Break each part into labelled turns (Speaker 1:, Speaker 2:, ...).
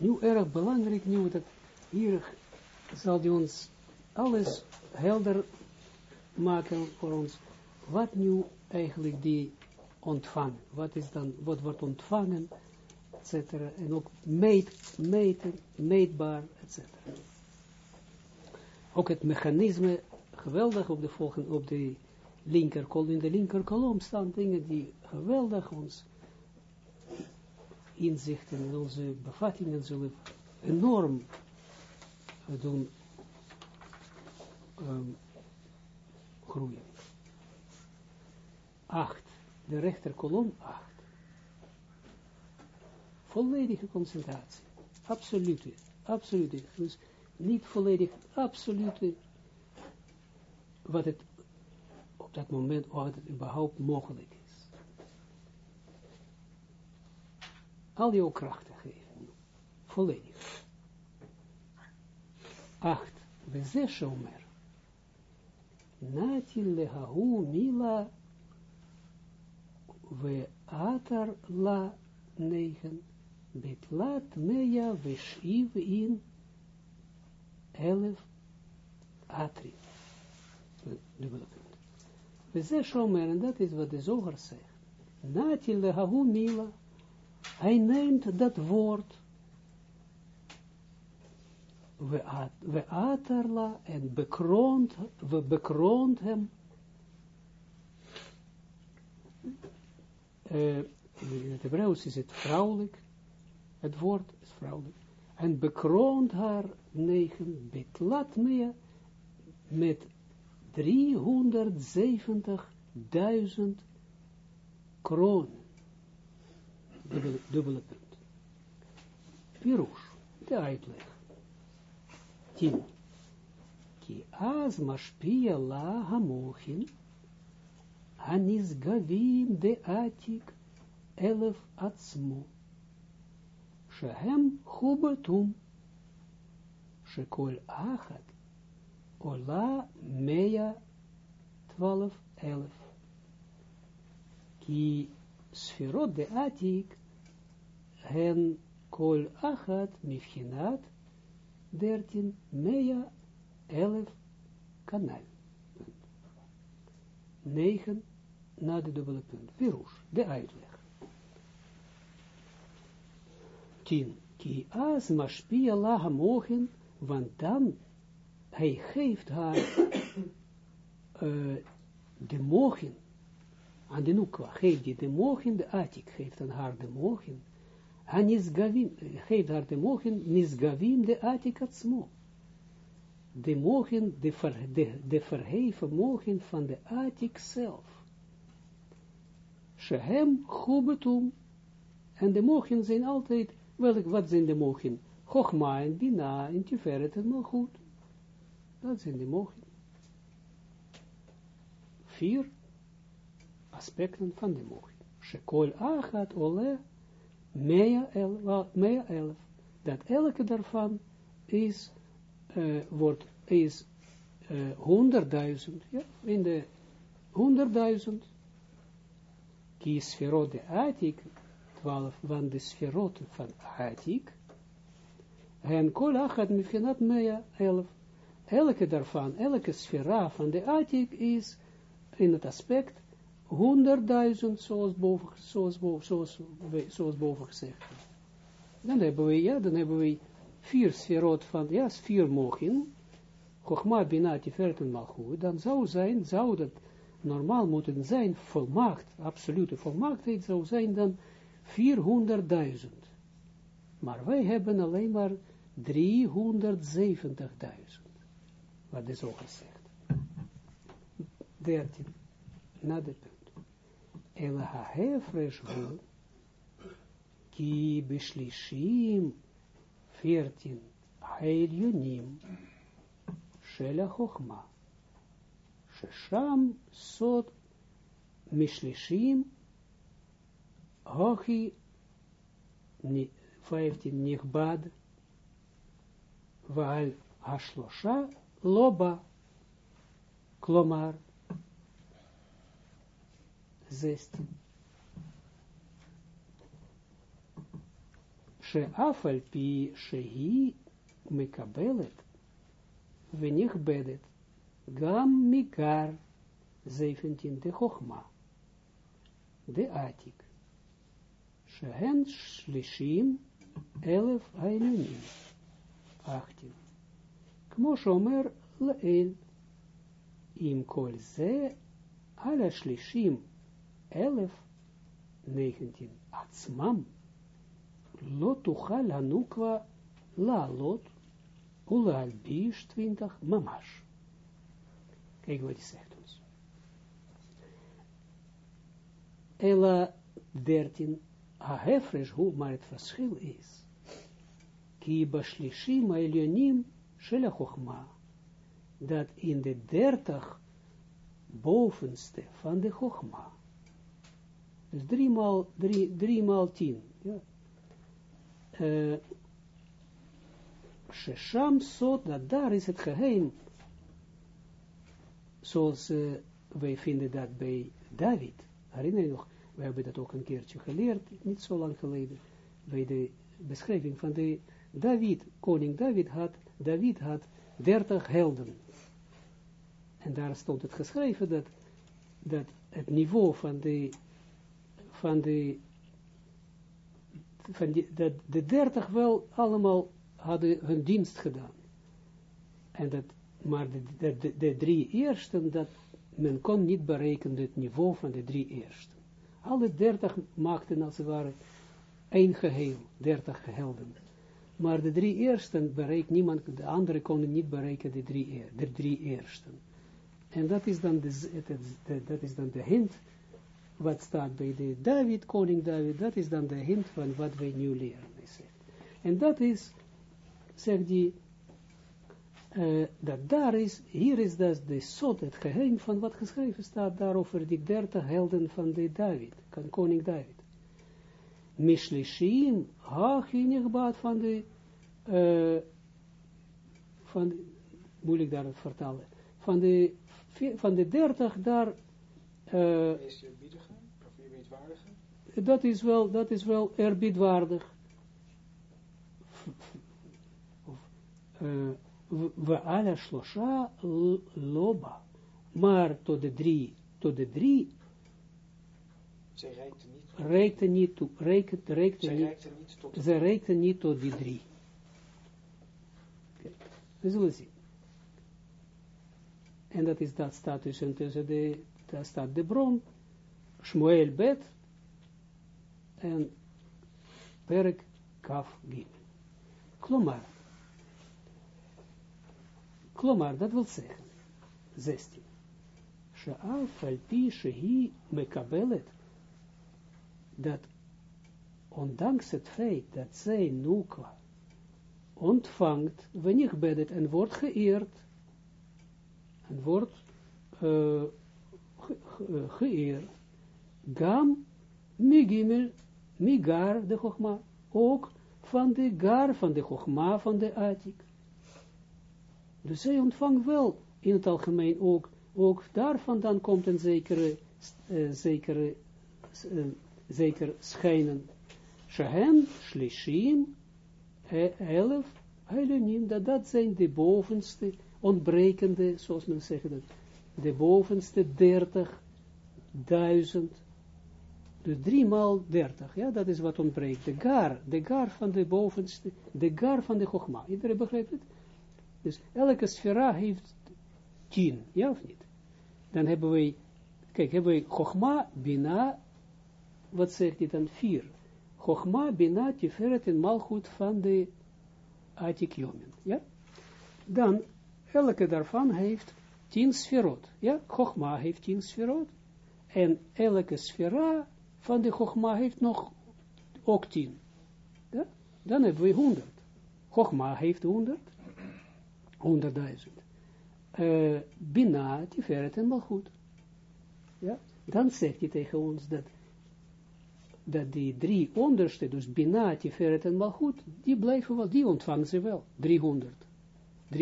Speaker 1: nu erg belangrijk, nu dat hier zal hij ons alles helder maken voor ons, wat nu eigenlijk die ontvangen, wat is dan, wat wordt ontvangen, etc. En ook meet, meten, meetbaar, etc. Ook het mechanisme, geweldig op de volgende, op de linker in de linker kolom staan dingen die geweldig ons inzichten in onze bevattingen zullen enorm doen um, groeien. 8. De rechter kolom 8. Volledige concentratie. Absolute. Absolute. Dus niet volledig, absolute. Wat het op dat moment, wat het überhaupt mogelijk Al jouw krachten geven. Volledig. 8. We zes omer. Natil lehahu mila we atar la negen, betlat meja veshiv in elef atri. We zeggen shomer, en dat is wat de zoger zegt. Natil lehahu mila, hij neemt dat woord, we atarla, en bekroont, we bekroont hem, uh, in het Hebreeuws is het vrouwelijk, het woord is vrouwelijk, en bekroont haar negen betlat meer met 370.000 kronen. Dubbele, punt. Pirush, de uitleg. 10. Ki az mashpia la hamochin, Gavin de Atik elef atzmo. Shehem hubatum. Shekol achat. Ola mea twaalf elf. Ki sferot de Atik hen kol achat mifhinat dertien mea elf kanal. 9 na de dubbele punt. Pirush, de uitleg. 10. Ki as mashpia laha mogen, want dan hij geeft haar uh, de mogen aan de nukwa, geeft die de mogen, de atik geeft aan haar de mogen, en nisgavim, geeft haar de mogen, nisgavim de atik atzmo. De mogen, de, ver, de, de verheven mogen van de atik zelf. Shehem Chubetum. En de mochen zijn altijd, welk, wat zijn de mochen? Chogma en Bina en Tiferet en goed. Dat zijn de mochen. Vier aspecten van de mochen. Shekol achat ole mea elf. Dat elke daarvan is, wordt, is honderdduizend. Uh, ja, in de honderdduizend ki sferot de Atik, 12 van de sferot van Atik, en kol achat mifgenat mea 11. Elke daarvan, elke sfera van de Atik is in het aspect 100.000, zoals boven, zoals, boven, zoals, zoals boven gezegd. Dan hebben we, ja, dan hebben we vier sferot van, ja, vier mogen, Chochma, Bina, Tiferet en Malchut, dan zou zijn, zou dat normaal moeten zijn, volmaakt, absolute volmaaktheid zou zijn dan 400.000. Maar wij hebben alleen maar 370.000. Wat is ook gezegd. 13. Na. El ha-hefresh hu, ki beshlishim, 14. Heilionim, shela chochma. Shesham sod mishlishim hochi 15 nichbad vaal hashlosha loba klomar Zest. Sche afel pi sche i mekabellet. Wenig bedet. Gam mikar zeventiende hochma. De attic. Sche hens schlichim elf einonim. Achttim. Kmochomer lein. Im kol ze alle. 11, 19. Atzmam, lot tuchal hanukwa la lot, ula albish 20, mamash. Kijk wat hij zegt ons. Ela 13, ahefresh hoe maar het verschil is. Ki bashlishim elionim shela chochma. Dat in de dertig bovenste van de chochma. Dus drie maal, drie, drie maal tien. Ja. Uh, Shesham sot, dat daar is het geheim zoals uh, wij vinden dat bij David, herinner je nog, we hebben dat ook een keertje geleerd, niet zo lang geleden, bij de beschrijving van de David, koning David had, David had dertig helden. En daar stond het geschreven dat, dat het niveau van de, van de, van die, dat de dertig wel allemaal hadden hun dienst gedaan. En dat maar de, de, de, drie eersten, dat men kon niet berekenen het niveau van de drie eersten. Alle dertig maakten als het ware één geheel, dertig helden. Maar de drie eersten bereikt niemand, de anderen konden niet bereiken de drie, de drie eersten. En dat is dan de, de, dat is dan de hint, wat staat bij de David, koning David, dat is dan de hint van wat wij nu leren. En dat is, zegt die, uh, dat daar is, hier is dat de sot, het geheim van wat geschreven staat daarover die dertig helden van de David, van koning David. Mishlishim, hachinigbaat van de, uh, van de, moeilijk daar het vertalen, van de, van de dertig daar, uh, dat is wel, dat is wel erbiedwaardig. Uh, we alle shlosha loba. Maar tot de drie, tot de drie,
Speaker 2: ze reikte niet,
Speaker 1: reikte niet toe, reikte, reikte
Speaker 2: ze
Speaker 1: niet,
Speaker 2: reikte niet tot
Speaker 1: ze reikte niet tot die drie. We zullen zien. En dat is dat staat tussen, tussen de, daar staat de bron, Shmuel bet, en Perk Kaf Gim. Klomar, Klomar, dat wil zeggen, 16. Sha'af al-pi shehi mekabelet, dat ondanks het feit dat zij Nukwa ontvangt, wanneer bedet en wordt geëerd, en wordt uh, ge, ge, geëerd, gam migar de chogma, ook van de gar van de chogma van de atik. Dus zij ontvangt wel in het algemeen ook, ook daarvan dan komt een zekere, uh, zekere, uh, zeker schijnen. Shahen, Shlishim, elf, Heilunim, dat dat zijn de bovenste, ontbrekende, zoals men zegt de bovenste dertig duizend, dus drie maal dertig, ja, dat is wat ontbreekt. De gar, de gar van de bovenste, de gar van de Chogma. Iedereen begrijpt het? Dus elke sfera heeft tien, ja of niet? Dan hebben wij, kijk, hebben wij Chogma, Bina, wat zegt dit dan? Vier. Chogma, Bina, Tiferet en Malchut van de Atik Yomen, ja? Dan, elke daarvan heeft tien sferot, ja? Chogma heeft tien sferot, en elke sfera van de Chogma heeft nog ook tien. Ja? Dan hebben we honderd. Chogma heeft honderd, 100.000. Uh, Bina, Tiferet en Malchut. Ja? Dan zegt hij tegen ons dat, dat die drie onderste, dus Bina, Tiferet en Malchut, die blijven wel, die ontvangen ze wel, 300. 300.000.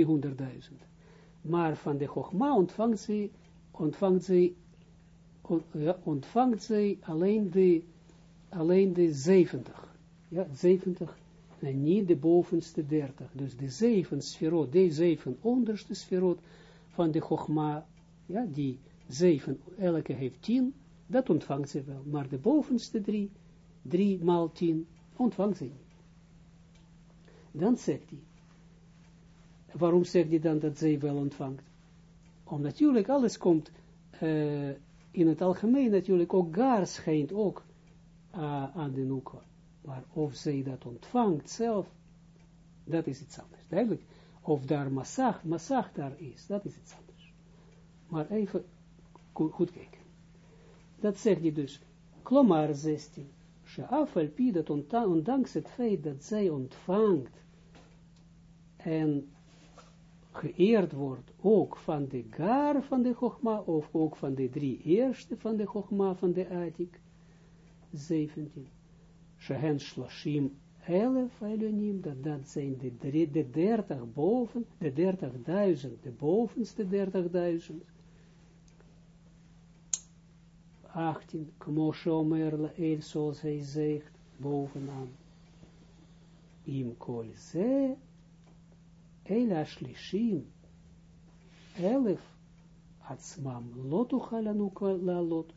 Speaker 1: Maar van de Chogma ontvangt ze, ontvangt ze, ontvangt ze alleen de, alleen de 70. Ja, 70 En niet de bovenste dertig. Dus de zeven sferot, de zeven onderste sferot van de Chogma, ja, die zeven, elke heeft tien, dat ontvangt ze wel. Maar de bovenste drie, drie maal tien, ontvangt ze niet. Dan zegt hij, waarom zegt hij dan dat zij wel ontvangt? Omdat natuurlijk alles komt, uh, in het algemeen natuurlijk ook gar schijnt ook uh, aan de Nukwa. Maar of zij dat ontvangt zelf, dat is iets anders. Duidelijk, of daar massag, massag daar is, dat is iets anders. Maar even goed kijken. Dat zegt hij dus, klomar 16. Sheaf al dat ondanks het feit dat zij ontvangt en geëerd wordt ook van de gar van de Chogma, of ook van de drie eerste van de Chogma van de Atik, 17. Shehen Shlashim elf Elonim, dat dat zijn de, de dertig boven, de dertigduizend, de bovenste dertigduizend. 18, Kmoshe Omer El, zoals hij zegt, bovenaan. Im kol ze, El Ashlishim, elf, Atzmam, lotuchalanu lalot,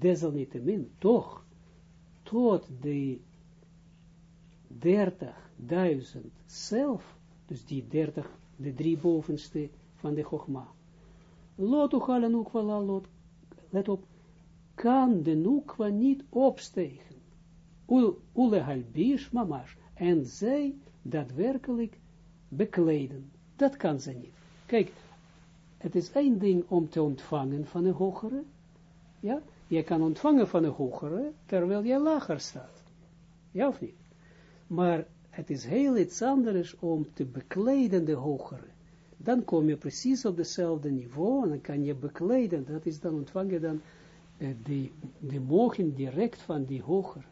Speaker 1: desalniettemin, toch, tot de dertigduizend zelf, dus die dertig, de drie bovenste van de Chogma. Lot uchala nukwa la lot, let op, kan de nukwa niet opstegen. Ule halbish mamash, en zij daadwerkelijk bekleden. Dat kan ze niet. Kijk, het is één ding om te ontvangen van een hogere, ja, je kan ontvangen van een hogere, terwijl je lager staat. Ja of niet? Maar het is heel iets anders om te bekleden de hogere. Dan kom je precies op dezelfde niveau en dan kan je bekleden. Dat is dan ontvangen dan uh, de, de mogen direct van die hogere.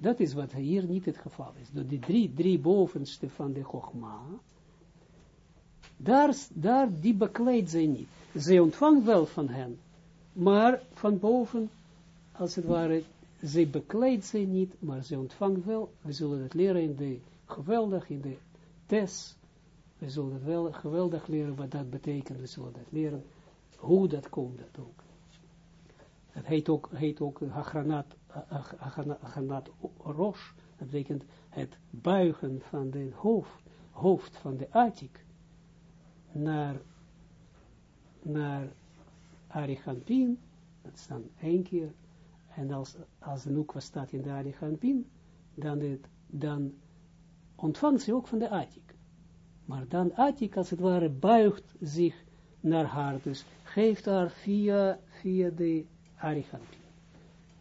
Speaker 1: Dat is wat hier niet het geval is. De, die drie, drie bovenste van de Chogma, daar, daar die bekleedt zij niet. Zij ontvangt wel van hen, maar van boven, als het ware, ze bekleedt ze niet, maar ze ontvangt wel, we zullen het leren in de, geweldig, in de test, we zullen het wel geweldig leren wat dat betekent, we zullen dat leren, hoe dat komt dat ook. Het heet ook, heet ook Hagranat, Hagranat Rosh, dat betekent het buigen van de hoofd, hoofd van de Atik, naar, naar dat is dan één keer, en als, als de Nukwa staat in de Arichampin, dan, dan ontvangt ze ook van de Atik. Maar dan Atik, als het ware, buigt zich naar haar, dus geeft haar via, via de Arichampin.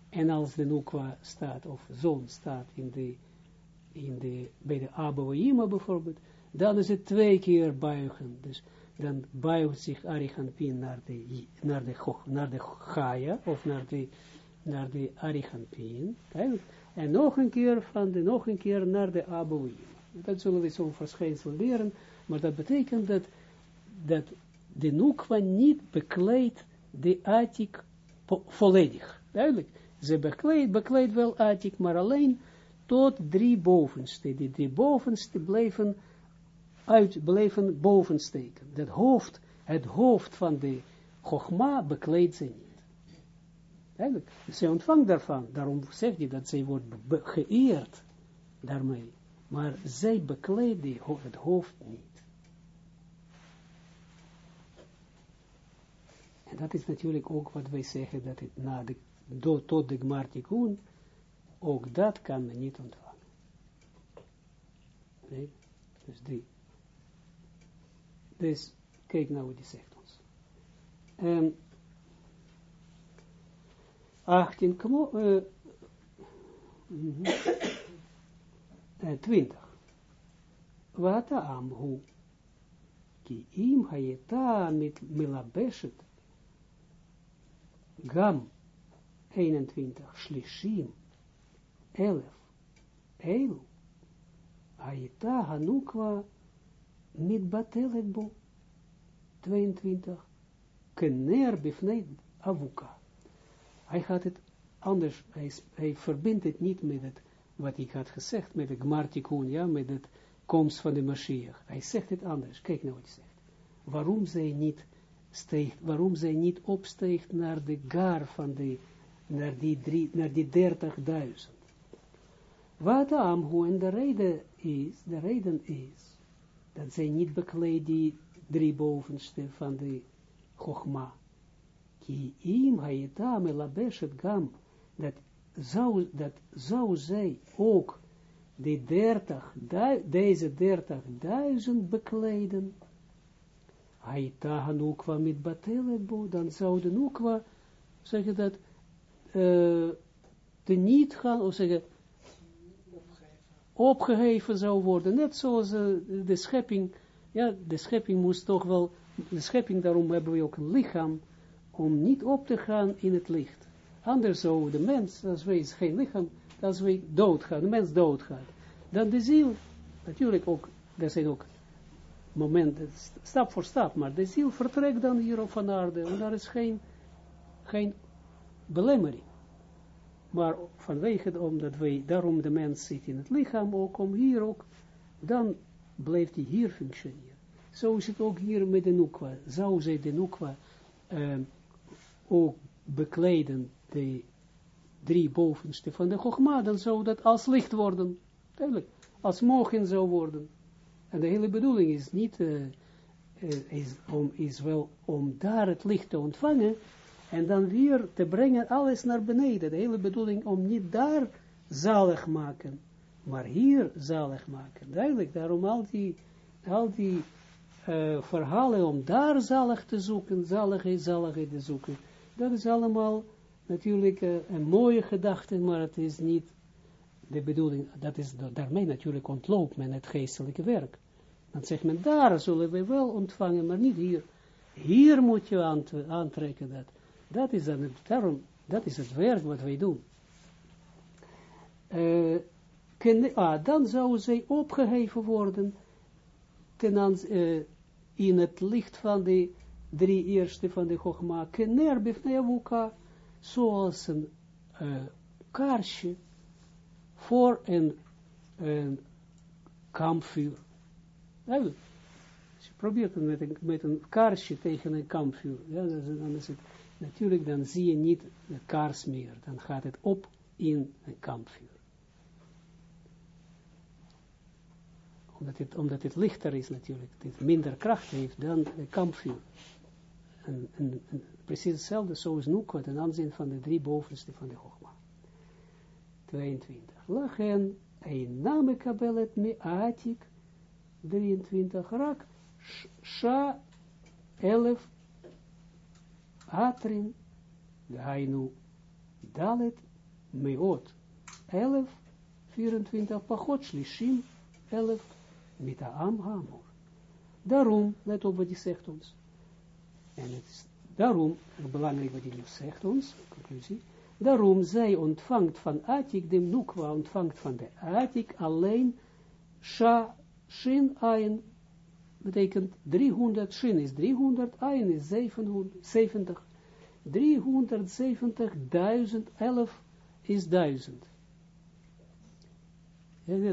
Speaker 1: En als de Nukwa staat, of zoon staat in de, in de, bij de Abouima bijvoorbeeld, dan is het twee keer buigen. Dus dan buigt zich Arichampin naar de, naar de, naar de Gaia, of naar de, naar de Arichampin, en nog een keer van de, nog een keer naar de Abouim. Dat zullen we zo'n verschijnsel leren, maar dat betekent dat, dat de Nukwa niet bekleedt de Atik volledig. Duidelijk. Ze bekleedt, wel Atik, maar alleen tot drie bovenste. Die drie bovenste blijven uit blijven bovensteken. Dat hoofd, het hoofd van de Chogma bekleedt ze niet. Eigenlijk, ze ontvangt daarvan, daarom zegt hij dat zij wordt geëerd daarmee, maar zij bekleedt het hoofd niet. Dat is natuurlijk ook wat wij zeggen, dat het na de, do, tot de Gmartikun, ook dat kan men niet ontvangen. Nee? Dus drie. Dus, kijk nou wat die zegt ons. Um, 18, kmo, uh, uh, 20. Wat amhu, ki im mit milabeshet, gam 21, shlishim, elef, eilu, hayeta hanukwa, mit batelet bo, 22, kener bifnei avuka. Hij gaat het anders, hij, hij verbindt het niet met het wat ik had gezegd met de Gmartikun, ja, met het komst van de Mashiach. Hij zegt het anders. Kijk nou wat hij zegt. Waarom zij niet steegt, waarom zij niet opsteegt naar de gar van de, naar die, drie, naar die 30.000. Wat hoe en de reden is, de reden is, dat zij niet bekleed die drie bovenste van de Chogma. Ki im hayeta melabeshet gam, dat zou, dat zou zij ook de dertig, deze dertigduizend bekleden, Haita Hanukwa met Batelebo, dan zou de Nukwa, zeggen dat, uh, te niet gaan, of zeggen, opgeheven zou worden. Net zoals de schepping, ja, de schepping moest toch wel, de schepping, daarom hebben we ook een lichaam, om niet op te gaan in het licht. Anders zou de mens, als wij geen lichaam, als wij doodgaan, de mens doodgaat, dan de ziel, natuurlijk ook, er zijn ook momenten, stap voor stap, maar de ziel vertrekt dan hier van aarde, en daar is geen, geen belemmering. Maar vanwege, omdat wij, daarom de mens zit in het lichaam ook, om hier ook, dan blijft hij hier functioneren. Zo is het ook hier met de Nukwa. Zou zij de Nukwa uh, ook bekleden, de drie bovenste van de Chogma, dan zou dat als licht worden. Duidelijk, als mogen zou worden. En de hele bedoeling is niet, uh, is, om, is wel om daar het licht te ontvangen, en dan weer te brengen alles naar beneden. De hele bedoeling om niet daar zalig maken, maar hier zalig maken. Duidelijk, daarom al die, al die uh, verhalen om daar zalig te zoeken, zaligheid, zaligheid te zoeken. Dat is allemaal natuurlijk een mooie gedachte, maar het is niet de bedoeling, dat is, daarmee natuurlijk ontloopt men het geestelijke werk. Dan zegt men, daar zullen we wel ontvangen, maar niet hier. Hier moet je aantrekken dat. Dat is, dan, daarom, dat is het werk wat wij doen. Uh, ah, dan zou zij opgeheven worden ten uh, in het licht van de drie eerste van de Chogma, kener zoals een uh, kaarsje voor een, een kampvuur. Als je probeert het met een, met een kaarsje tegen een kampvuur, ja, dan is het natuurlijk dan zie je niet de kaars meer, dan gaat het op in een kampvuur. Omdat het, omdat lichter is natuurlijk, het minder kracht heeft dan de kampvuur. En, en, precies hetzelfde zoals Nukwa ten aanzien van de drie bovenste van de Chogma. 22. Lachen, een name kabelet me atik, 23. Rak, sha, 11, Atrin, Gainu, Dalet, Meot, 11, 24, Pachot, Shlishim, 11, Mitaam Hamor. Daarom, let op wat hij zegt ons. En het is daarom, belangrijk wat hij nu zegt ons, conclusie, daarom zij ontvangt van Atik, de Nukwa ontvangt van de Atik alleen Sha, Shin, Ayin, betekent 300, shin is 300, ayin is 770, 370.000, 11 is 1000.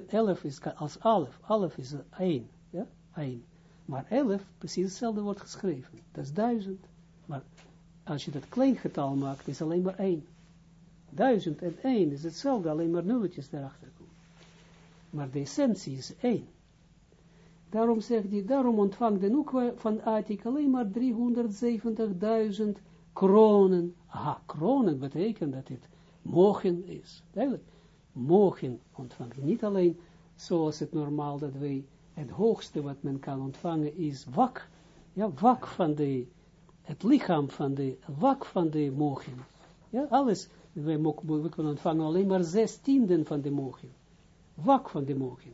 Speaker 1: 11 is als 11, 11 is 1, ja, 1. Maar 11, precies hetzelfde wordt geschreven, dat is 1000. Maar als je dat klein getal maakt, is alleen maar 1. 1000 en 1 is hetzelfde, alleen maar nulletjes daarachter komen. Maar de essentie is 1. Daarom zegt hij, daarom ontvangt de Nukwa van Atik alleen maar 370.000 kronen. Aha, kronen betekent dat het mogen is. Duidelijk. Mogen ontvangen. Niet alleen zoals het normaal dat wij, het hoogste wat men kan ontvangen is wak. Ja, wak van de, het lichaam van de, wak van de mogen. Ja, alles. Wij, we kunnen ontvangen alleen maar zes tienden van de mogen. Wak van de mogen.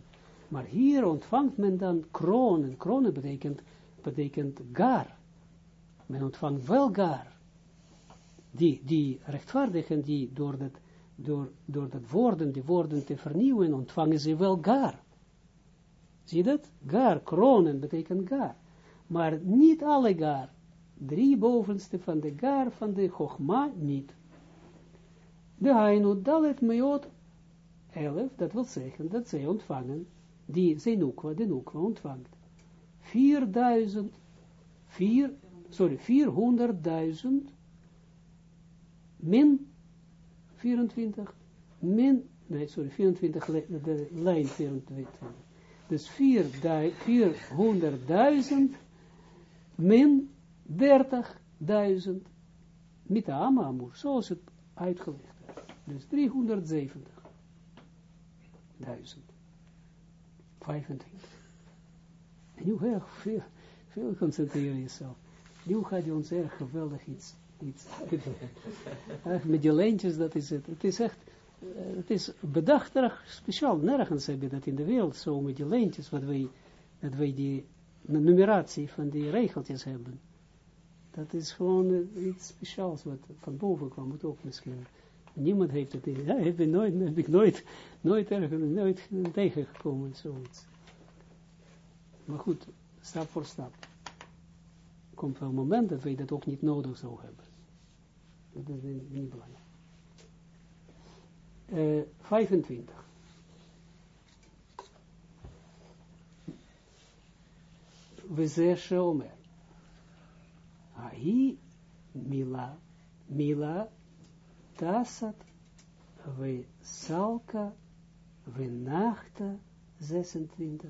Speaker 1: Maar hier ontvangt men dan kronen. Kronen betekent, betekent gar. Men ontvangt wel gar. Die, die rechtvaardigen, die door dat, door, door dat woorden, die woorden te vernieuwen, ontvangen ze wel gar. Zie dat? Gar, kronen betekent gar. Maar niet alle gar. Drie bovenste van de gar van de Chogma niet. De Hainu Dalet Meot 11, dat wil zeggen dat zij ontvangen, die Zenukwa, de Nukwa ontvangt, 4000, 4, sorry, 400.000 min 24, min, nee, sorry, 24, de lijn 24. Dus 400.000 min 30.000 met de Amamur, zoals het uitgelegd Dus 370.000. 25. En nu erg veel, veel concentreren jezelf. Nu gaat je ons erg geweldig iets, iets Met die lijntjes, dat is het. Het is echt, uh, het is bedacht erg speciaal. Nergens heb je dat in de wereld zo met die lijntjes, wat wij, dat wij die numeratie van die regeltjes hebben. Dat is gewoon uh, iets speciaals wat van boven kwam, het ook misschien. Niemand heeft het, ja, heb ik nooit, heb ik nooit, nooit ergens, nooit tegengekomen. Maar goed, stap voor stap. Komt wel een moment dat wij dat ook niet nodig zou hebben. Dat is niet belangrijk. Uh, 25. We zeggen omer. Ahi mila, mila tasat, we salka, we nachta, 26.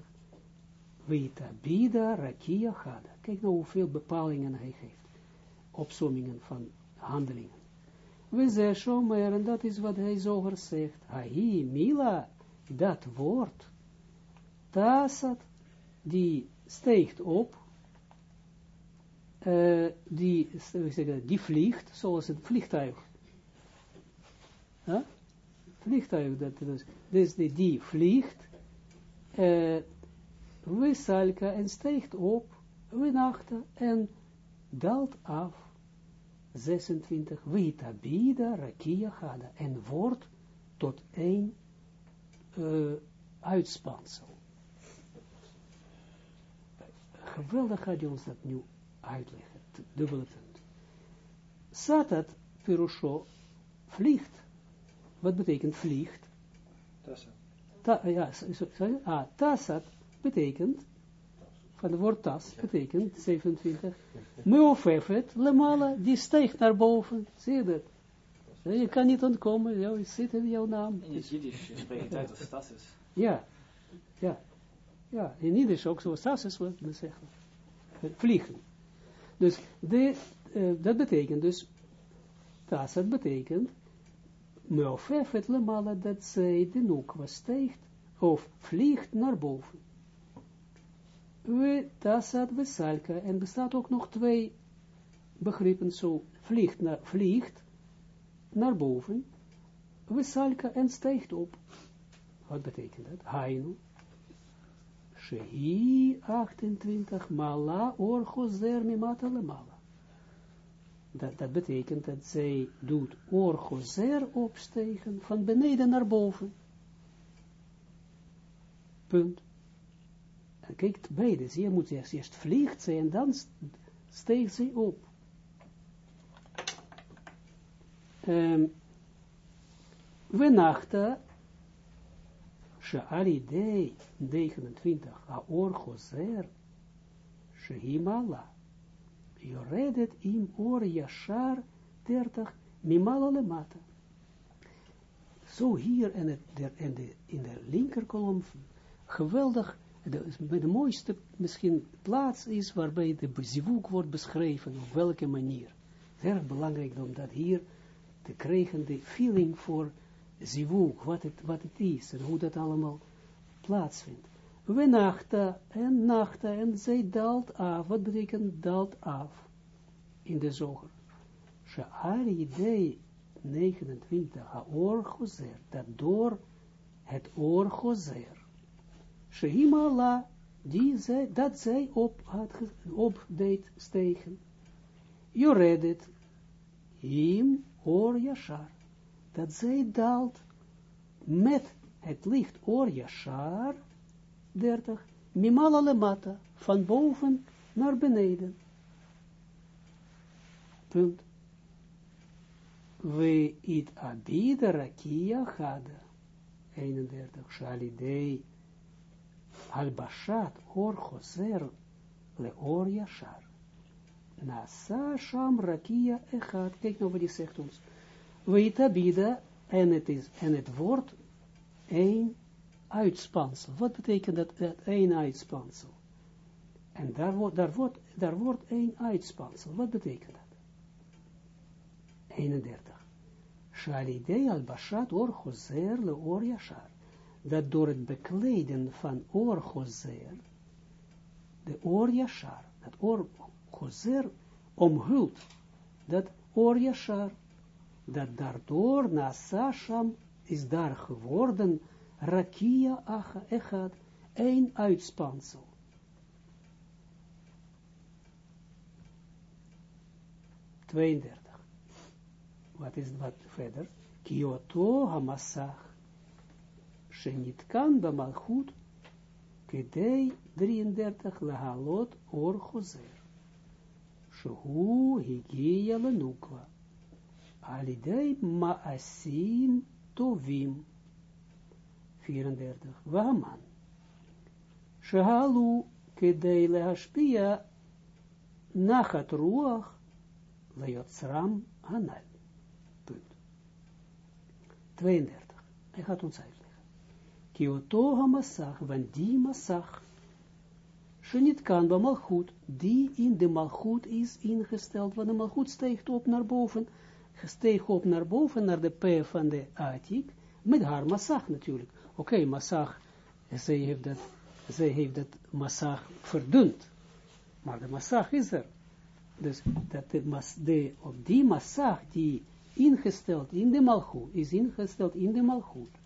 Speaker 1: Weita bida rakia gada. Kijk nou hoeveel bepalingen hij geeft. Opsommingen van handelingen. We zeggen shomer, en dat is wat hij zoger zegt. Hahi, mila, dat woord. Tasat, die steekt op. Uh, die, die vliegt, zoals een vliegtuig. Huh? Vliegtuig, dat dus. Dus die, vliegt. Uh, we salka en steekt op, we nachten en daalt af. 26, Vita bida rakia gada, en wordt tot één uh, uitspansel. Geweldig gaat hij ons dat nu uitleggen, dubbele punt. Satat, Pirusho, vliegt. Wat betekent vliegt?
Speaker 2: Tassat.
Speaker 1: Ta, ja, sorry, ah, tassat betekent, van het woord tas, betekent 27, Meofefet, lemala, die stijgt naar boven, zie je dat? Je kan niet ontkomen, ja, het zit in jouw naam.
Speaker 3: In het Jiddisch spreekt uit als stasis.
Speaker 1: Ja, ja, ja, in Jiddisch ook zo, stasis, wat we zeggen. Vliegen. Dus de, uh, dat betekent dus, tas, betekent, meofefet lemala, dat zij de nukwa stijgt, of vliegt naar boven we tasat we salka, en bestaat ook nog twee begrippen, zo vliegt naar, vliegt naar boven, we salka en stijgt op. Wat betekent dat? Hainu. Shehi 28 mala orgozer mimata lemala. Dat, betekent dat zij doet orgozer opstegen van beneden naar boven. Punt kijkt beide, zie je, moet eerst, eerst vliegt ze en dan steekt ze op. Um, we nachten, Sha'ali dei 29, Aor Shehimala, Yoredet im Or Yashar 30, Mimala Lemata. Zo hier in, het, in, de, in de linkerkolom, geweldig de, de mooiste misschien plaats is waarbij de zivuk wordt beschreven, op welke manier. Erg belangrijk om dat hier te krijgen, de feeling voor zivuk, wat het, wat het is en hoe dat allemaal plaatsvindt. We nachten en nachten en zij daalt af. Wat betekent daalt af in de zoger? Sha'ari idee 29, ha-or gozer, dat door het oor gozer, Shehima die zij, dat zij op, had, op deed stegen. Joredet, him or yashar. Dat zij daalt met het licht or yashar, 30, mimala lemata, van boven naar beneden. Punt. We it abida rakia gada. 31, Shalidei, Albashat, Or Choser, Leor Yashar. Nasa Sham Rakia Echad. Kijk nou wat hij zegt ons. Weitabida, en het is, en het wordt één uitspansel. Wat betekent dat, dat één uitspansel? En daar wordt, daar wordt, daar wordt één uitspansel. Wat betekent dat? 31. Shalidei al bashat or chozer le or yashar. Dat door het bekleden van or chozer, de or yashar, dat or chozer omhult, dat or yashar, dat daardoor na Sasham is daar geworden Rakia Acha Echad, één uitspansel. Wat is wat verder? Kyoto Hamasach. Shenitkan Bamalchut. Kedei 33 Lahalot Or Choser. Shehu Higia Lenukwa. Alidei Maasim Tovim. 34. Waman. Shehalu kedei lehashpia nachat ruach lejotsram hanal. Punt. 32. Hij gaat ons uitleggen. Kioto hamasach, want die masach, Shenit kan bij malchut, die in de malchut is ingesteld, want de malchut steekt op naar boven, steeg op naar boven, naar de P van de Atik, met haar massag natuurlijk. Oké, okay, massag, zij heeft dat, zij heeft dat massag verdund. Maar de massag is er. Dus dat de, de, op die massag die ingesteld in de malchut, is ingesteld in de malchut.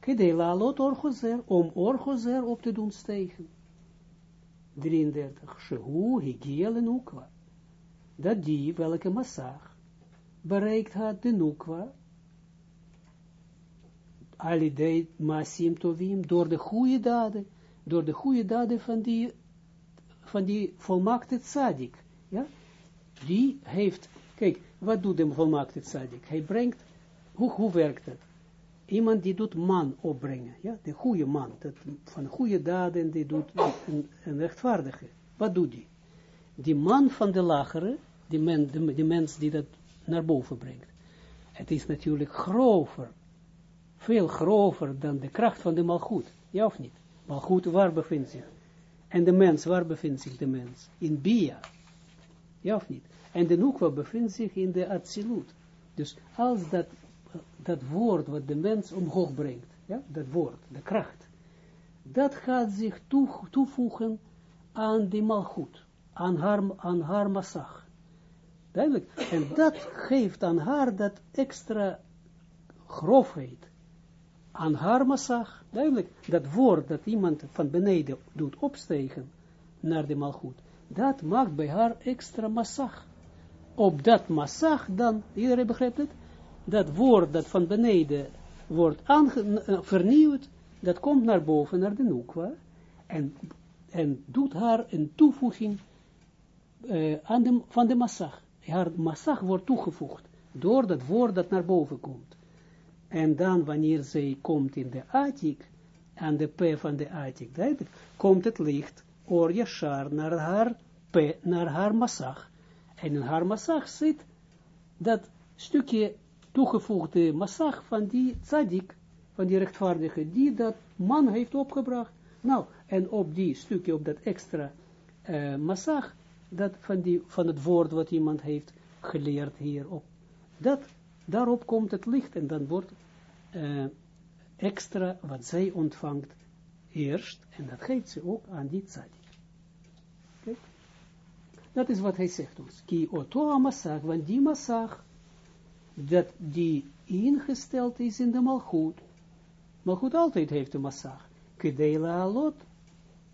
Speaker 1: Kedei laat orgozer, om orgozer op te doen stegen. 33. Shehu higiel en ukwa. Dat die, welke massag, bereikt had de nukwa, alidei masim tovim, door de goede daden, door de goede daden van die, van die volmaakte tzadik, ja, die heeft, kijk, wat doet de volmaakte tzadik? Hij brengt, hoe, hoe werkt het? Iemand die doet man opbrengen, ja, de goede man, dat, van goede daden, die doet een, een rechtvaardige. Wat doet die? Die man van de lagere, die, men, de, die mens die dat naar boven brengt. Het is natuurlijk grover veel grover dan de kracht van de malgoed. Ja of niet? Malgoed, waar bevindt zich? En de mens, waar bevindt zich de mens? In Bia. Ja of niet? En de Nukwa bevindt zich in de Atsilut. Dus als dat, dat woord wat de mens omhoog brengt, ja, dat woord, de kracht, dat gaat zich toevoegen aan die malgoed, aan haar, aan haar massag. Duidelijk. En dat geeft aan haar dat extra grofheid, aan haar massag, duidelijk, dat woord dat iemand van beneden doet opstegen naar de malgoed, dat maakt bij haar extra massag. Op dat massag dan, iedereen begrijpt het, dat woord dat van beneden wordt vernieuwd, dat komt naar boven, naar de noekwa, en, en doet haar een toevoeging uh, aan de, van de massag. Haar massag wordt toegevoegd, door dat woord dat naar boven komt. En dan wanneer zij komt in de attic, aan de P van de attic, komt het licht, or yashar, naar haar P, naar haar massag. En in haar massag zit dat stukje toegevoegde massag van die tzaddik, van die rechtvaardige, die dat man heeft opgebracht. Nou, en op die stukje, op dat extra uh, massag, dat van, die, van het woord wat iemand heeft geleerd hierop, dat daarop komt het licht en dan wordt uh, extra wat zij ontvangt eerst, en dat geeft ze ook aan die. Okay? Dat is wat hij zegt ons. Ki oto masag, want die masag, dat die ingesteld is in de malchut, malchut altijd heeft een masag, kedela alot,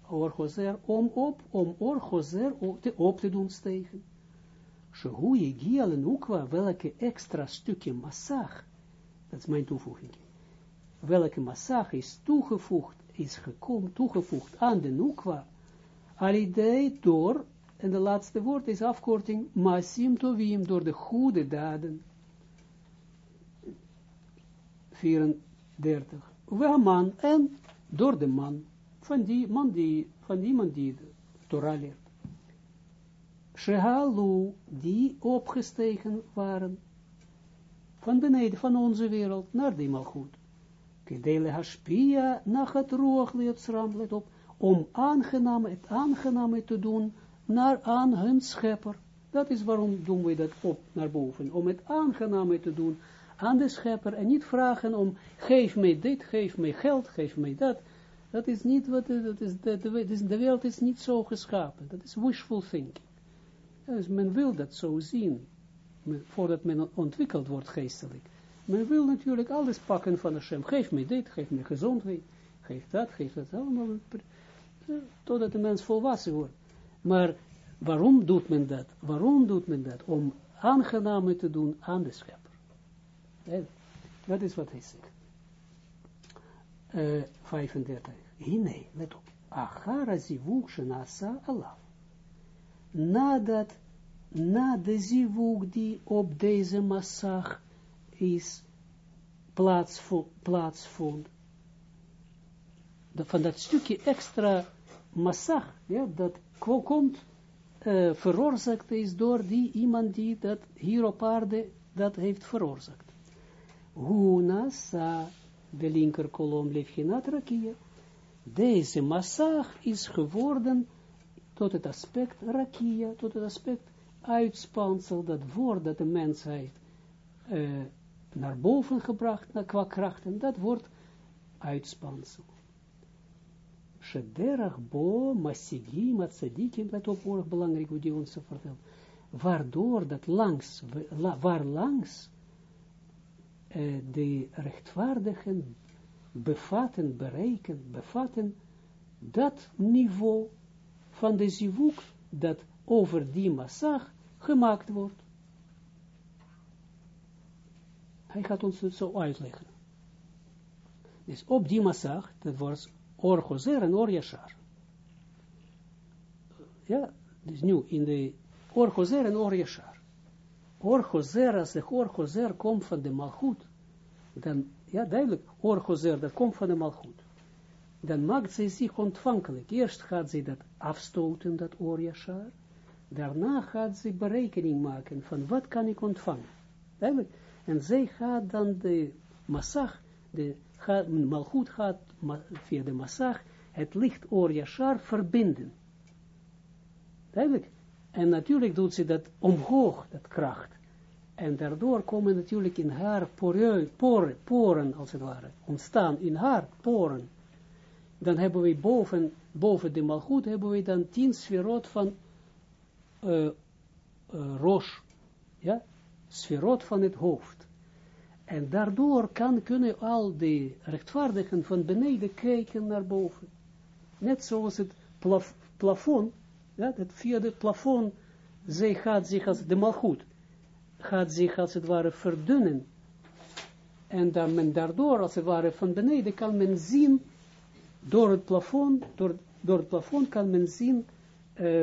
Speaker 1: orgozer, om op, om orgozer op te, op te doen stegen. Shehu yegia lenukwa, welke extra stukje massag, dat is mijn toevoeging, welke massag is toegevoegd, is gekomen, toegevoegd aan de nukwa, alidei door, en de laatste woord is afkorting, masim tovim, door de goede daden. 34. we man, en door de man, van die man die, van die de Torah leert. Shehalu, die opgestegen waren, van beneden, van onze wereld, naar die malgoed. Kedele nach het roog, op, om aangename, het aangename te doen, naar aan hun schepper. Dat is waarom doen we dat op naar boven, om het aangename te doen aan de schepper, en niet vragen om, geef mij dit, geef mij geld, geef mij dat, dat is niet wat, dat is, de wereld is niet zo geschapen. Dat is wishful thinking. Dus men wil dat zo zien, voordat men ontwikkeld wordt geestelijk. Men wil natuurlijk alles pakken van Hashem. Geef me dit, geef me gezondheid, geef dat, geef dat allemaal. Totdat de mens volwassen wordt. Maar waarom doet men dat? Waarom doet men dat? Om aangename te doen aan de schepper. Dat is wat hij zegt. Uh, 35. Hine, let op. Achara zivuk shenasa alaf. Nadat, na de zivuk die op deze massag is plaatsvond. Van dat stukje extra massag, ja, dat komt, uh, veroorzaakt is door die iemand die dat hier op aarde dat heeft veroorzaakt. Huna sa de linker kolom levchinat rakia. Deze massag is geworden tot het aspect rakia, tot het aspect uitspansel, dat woord dat de mensheid uh, naar boven gebracht, naar qua krachten, dat wordt uitspansel. Shederach bo masigi matzadikim, dat ook erg belangrijk hoe die ons vertelt, waardoor dat langs, waar langs uh, de rechtvaardigen bevatten, bereiken, bevatten dat niveau van de zivuk dat over die massag gemaakt wordt. Hij gaat ons het zo uitleggen. Dus op die massag, dat was Or Gozer en Or Yashar. Ja, dus nu in de Or Gozer en Or Yashar. Als de Or Gozer komt van de Malchut, dan, ja duidelijk, Or Gozer, dat komt van de Malchut. Dan maakt zij zich ontvankelijk. Eerst gaat zij dat afstoten, dat Or Yashar. Daarna gaat ze berekening maken van wat kan ik ontvangen. Duidelijk. En zij gaat dan de massag, de malgoed gaat via de massag, het licht Or Yashar verbinden. En natuurlijk doet ze dat omhoog, dat kracht. En daardoor komen natuurlijk in haar poreu, poren, poren, als het ware, ontstaan in haar poren. Dan hebben we boven, boven de malgoed, hebben we dan tien sferot van uh, uh, roos, ja, sferot van het hoofd. En daardoor kan, kunnen al die rechtvaardigen van beneden kijken naar boven. Net zoals het plaf, plafond, ja, dat via het plafond, zij gaat zich als de malgoed, gaat zich als het ware verdunnen. En dan men daardoor, als het ware van beneden, kan men zien, door het plafond, door, het plafond kan men zien,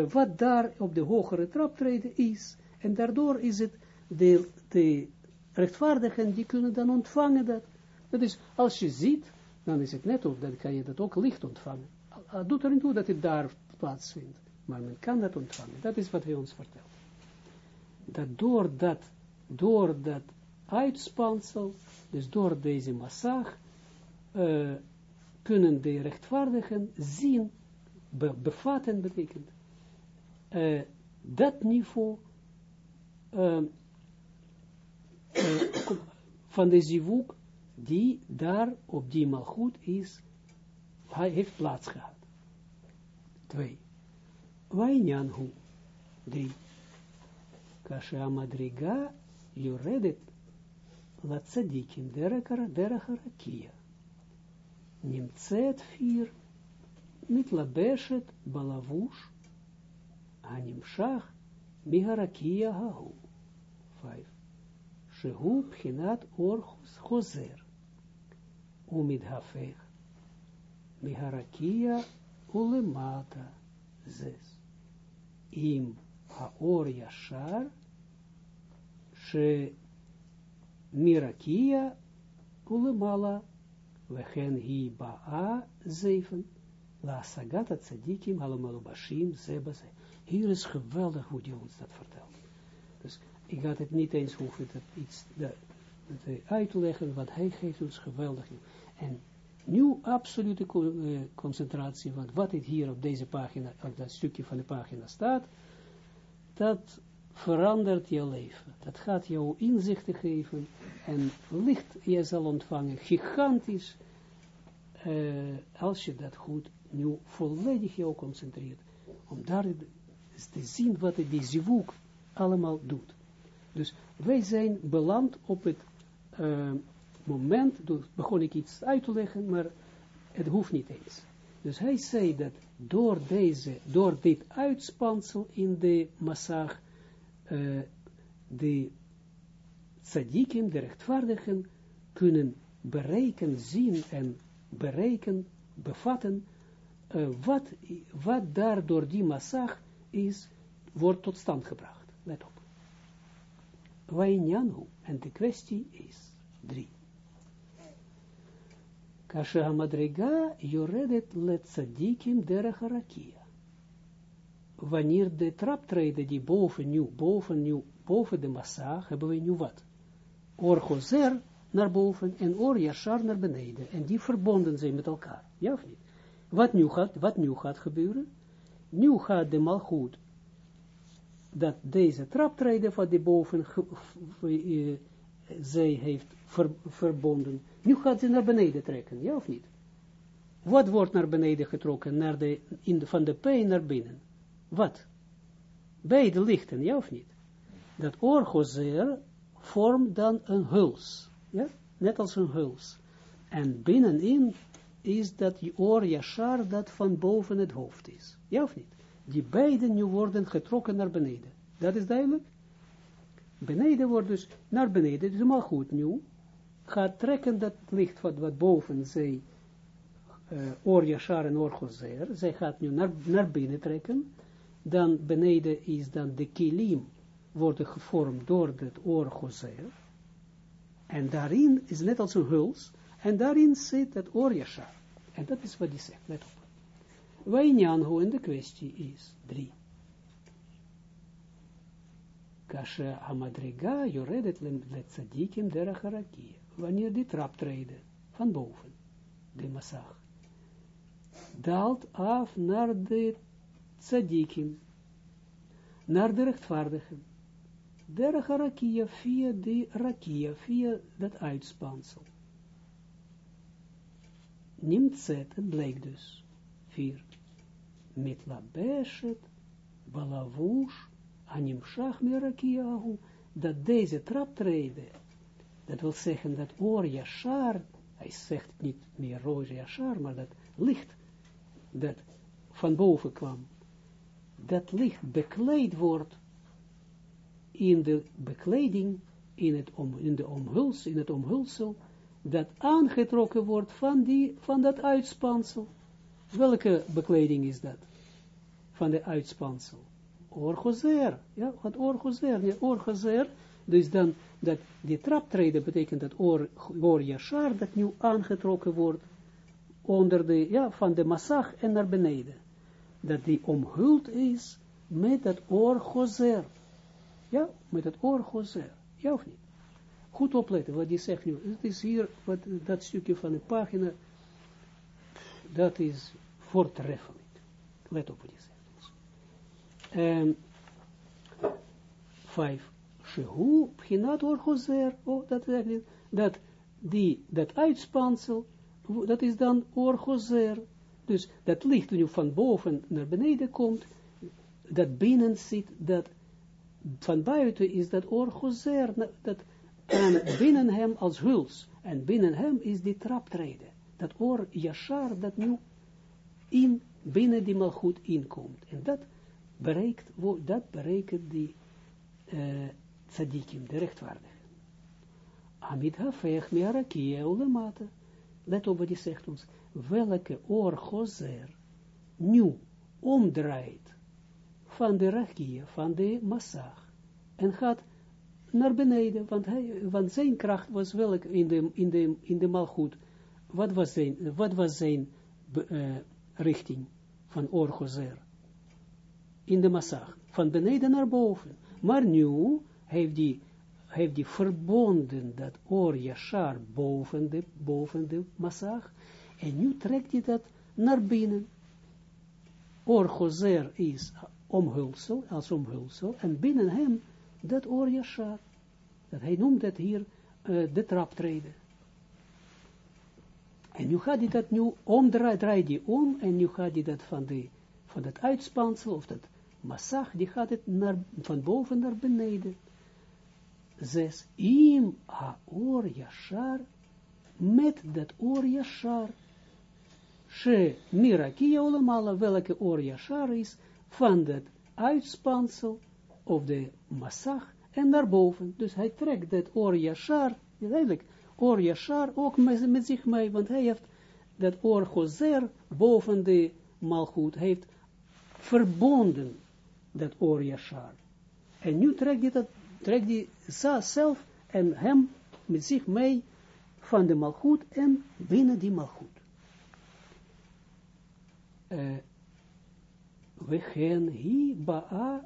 Speaker 1: wat daar op de hogere traptreden is. En daardoor is het de, de rechtvaardigen, die kunnen dan ontvangen dat. Dat is, als je ziet, dan is het net ook, dan kan je dat ook licht ontvangen. Het doet er niet toe dat het daar plaatsvindt, maar men kan dat ontvangen. Dat is wat hij ons vertelt. Dat door dat, door dat uitspansel, dus door deze massag, uh, kunnen de rechtvaardigen zien, be bevatten betekent, uh, dat niveau uh, van de zivuk die daar op die malgoed is, hij heeft plaats gehad. Twee. Wainyan hu. Drie. Kasha madriga yoredet la tzadikim derech harakia. Nimtzet vier. מתלבשת בלבוש הנמשך מהרקיע ההוא. 5. שהוא בחינת אור חוזר, ומתהפך מהרקיע ולמטה. 6. עם האור ישר, שמרקיע ולמעלה, we gen hi ba'a zeven, la sagat at tzadikim, allemaal bashim, zebase. Hier is geweldig hoe die ons dat vertelt. Dus ik had het niet eens hoeven dat iets uit te leggen, wat hij geeft ons geweldig. En nu absolute eh, concentratie, want wat het hier op deze pagina, op dat stukje van de pagina staat, dat verandert je leven. Dat gaat jou inzichten geven en licht je zal ontvangen, gigantisch, uh, als je dat goed nu volledig jou concentreert, om daar te zien wat die zivuk allemaal doet. Dus wij zijn beland op het uh, moment, dus begon ik iets uit te leggen, maar het hoeft niet eens. Dus hij zei dat door deze, door dit uitspansel in de massag, uh, de tzadikim, de rechtvaardigen, kunnen bereiken, zien en bereiken, bevatten, uh, wat, wat daar door die massag is, wordt tot stand gebracht. Let op. Wainyanhu, en de kwestie is drie. Kasha madrega joredet let tzadikim derech harakia. Wanneer de traptreden die boven nu, boven nu, boven de massa, hebben we nu wat? Or gozer naar boven en or yashar naar beneden. En die verbonden zijn met elkaar. Ja of niet? Wat nu gaat, wat nu gaat gebeuren? Nu gaat de malgoed dat deze traptreden van die boven uh, zij heeft ver, verbonden. Nu gaat ze naar beneden trekken, ja of niet? Wat wordt naar beneden getrokken, naar de, in de, van de P naar binnen? Wat? Beide lichten, ja of niet? Dat orgozer vormt dan een huls, ja? Net als een huls. En binnenin is dat je oor dat van boven het hoofd is. Ja of niet? Die beide nu worden getrokken naar beneden. Dat is duidelijk? Beneden wordt dus naar beneden, dus maar goed nu, gaat trekken dat licht wat, wat boven zij, uh, Or Yashar en Or Gozer, zij gaat nu naar, naar binnen trekken, dan beneden is dan de kilim, worden gevormd door het Or Gozer, en daarin is net als een huls, en daarin zit het Or Yashar, en dat is wat hij zegt, let op. Wijnjanho en de kwestie is drie. Kasha Hamadriga joredet le tzadikim derach harakia. Wanneer die traptreden van boven, de massag, daalt af naar de tzadikim, naar de rechtvaardigen. Derach harakia via de rakia, via dat uitspansel. Nimt zet, het blijkt dus, vier. Met labeshet, balavush, animshach merakiahu, dat deze traptreden, dat wil zeggen dat oor yashar, hij zegt niet meer oor yashar, maar dat licht, dat van boven kwam, dat licht bekleed wordt in de bekleding, in, het om, in, de in het omhulsel, dat aangetrokken wordt van, die, van dat uitspansel. Welke bekleding is dat? Van de uitspansel orgozer, ja, wat orgozer, ja, orgozer, dus dan, dat die traptreden betekent dat or, or yashar, dat nu aangetrokken wordt, onder de, ja, van de massag en naar beneden, dat die omhuld is met dat orgozer, ja, met het orgozer, ja of niet? Goed opletten wat die zegt nu, het is hier, wat, dat stukje van de pagina, dat is voortreffelijk, let op wat die zegt. Um, vijf. Shehu, Pchinat Orgozer, oh, dat eigenlijk, dat, die, dat uitspansel, dat is dan Orgozer. Dus dat licht nu van boven naar beneden komt, dat binnen zit, dat van buiten is dat Orgozer, dat, en binnen hem als huls, en binnen hem is die traptreden. Dat oor Yashar, dat nu in, binnen die malgoed inkomt. En dat bereikt, dat bereikt die uh, tzadikim, de rechtvaardigen. Amid hafech ulemata. Let op wat hij zegt ons. Welke oor gozer nu omdraait van de rakia, van de massag, en gaat naar beneden, want, hij, want zijn kracht was welk in de, in de, in de malgoed, wat was zijn, wat was zijn uh, richting van Orgozer? In de massag, van beneden naar boven. Maar nu heeft die, heeft die verbonden dat Or Yashar boven de, boven de massag, en nu trekt hij dat naar binnen. Orgozer is omhulsel, als omhulsel, en binnen hem dat Or Yashar. Dat hij noemt het hier uh, de traptreden. En nu gaat hij dat nu omdraaien, draait hij om, en nu gaat hij dat van, de, van dat uitspansel, of dat massag, die gaat het naar, van boven naar beneden. Zes, im ha or yashar, met dat or yashar, she mirakia olamala, welke or yashar is, van dat uitspansel, of de massag, en naar boven. Dus hij trekt dat or yashar, eigenlijk, Or Yashar ook met, zich mee, want hij heeft dat Or Gozer boven de Malchut, heeft verbonden dat Or Yashar. En nu trekt hij dat, trekt hij zelf en hem met zich mee van de Malchut en binnen die. Uh, we gaan hier ba'a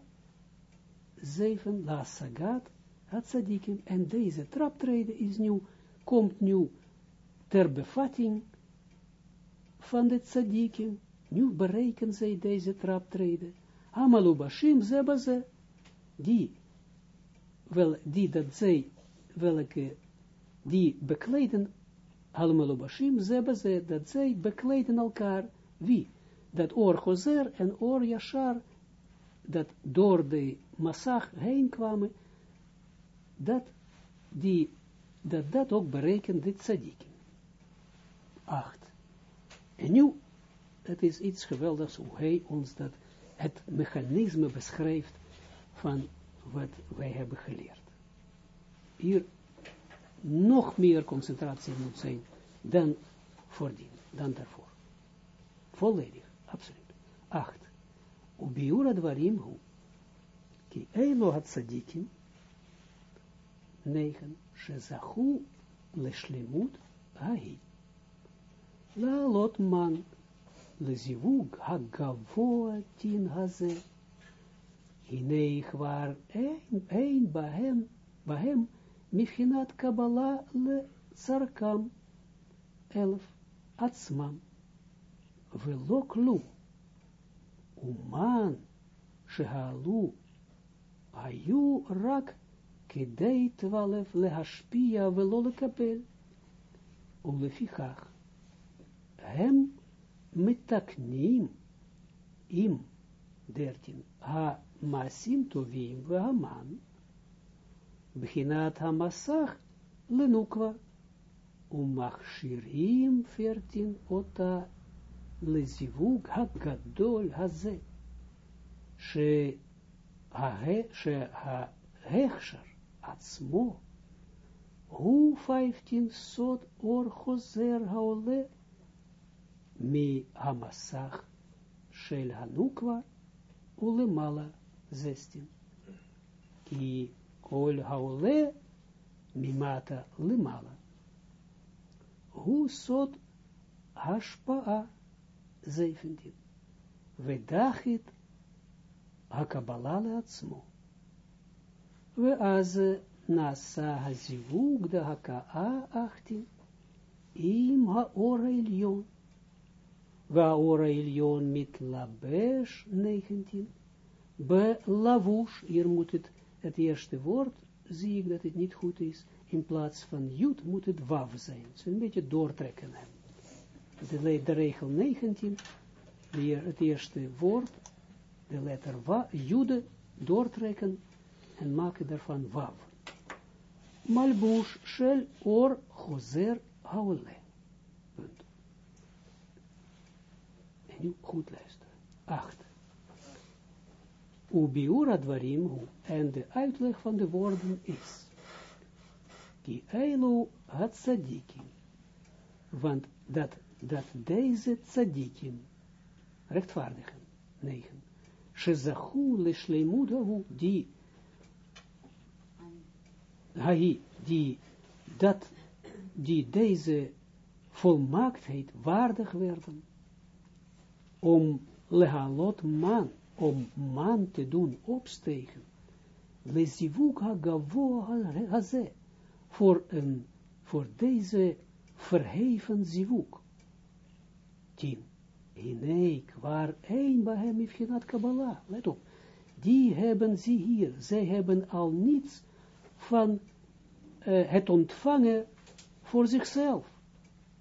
Speaker 1: zeven la sagat het sadikim en deze traptreden is nu komt nu ter bevatting van de tzadikim. Nu bereiken zij deze traptreden. Amalubashim zebaze, die, wel, die dat zij, welke, die bekleden, Amalubashim zebaze, dat zij bekleden elkaar, wie? Dat oor Gozer en oor Yashar, dat door de massag heen kwamen, dat die dat dat ook berekent dit tzadikim. Acht. En nu, het is iets geweldigs hoe hij ons dat, het mechanisme beschrijft van wat wij hebben geleerd. Hier nog meer concentratie moet zijn dan voordien, dan daarvoor. Volledig, absoluut. Acht. Ubiura dwarim hu. Ki eilo hat tzadikim. Negen. Shezachu leshlemut ahi. Laalot man lezivug hagavoa tin haze. Hine war ein bahem, bahem mifhinat kabala le sarkam. Elf atzmam. Veloklu. Uman shehalu. Ayu rak kidei twaalf lehashpia kapel. Ulefichach. Hem mitaknim im dertien ha masim tovim vehaman. Beginat hamasach lenukwa. Umachshirim veertien ota ha she ha hechsher atzmo, hu 15 sot or chozer haole, mi hamasach shel hanukwa, ulemala 16. Ki kol haole, mimata lemala. Hu sot hashpa'a 17. Vedachit hakabala atzmo. We az nasa hazivug de haka 18. Im ha ora ilion. We ora ilion mit labesh 19. Be lavush, hier moet het, het eerste woord, zie ik dat het niet goed is. In plaats van jut moet het wav zijn. Dus een beetje doortrekken hem. De, de regel 19, weer het eerste woord, de letter wa, jude, doortrekken en maken daarvan wav. Malbush shel or chozer haole. Punt. En nu goed luisteren. Acht. Ubiura dwarim. En de uitleg van de woorden is. Die eilu. Want dat, dat deze tzadikim, rechtvaardigen, negen, shezachu le shleimudahu, die Hai, die, dat, die deze volmaaktheid waardig werden, om lehalot man, om man te doen opstegen, lezivuk ha-gavo haze, voor een, voor deze verheven zivuk. Tien. Hinei, waar een bij hem heeft Kabbalah. Let op. Die hebben ze hier. Zij hebben al niets van uh, het ontvangen voor zichzelf.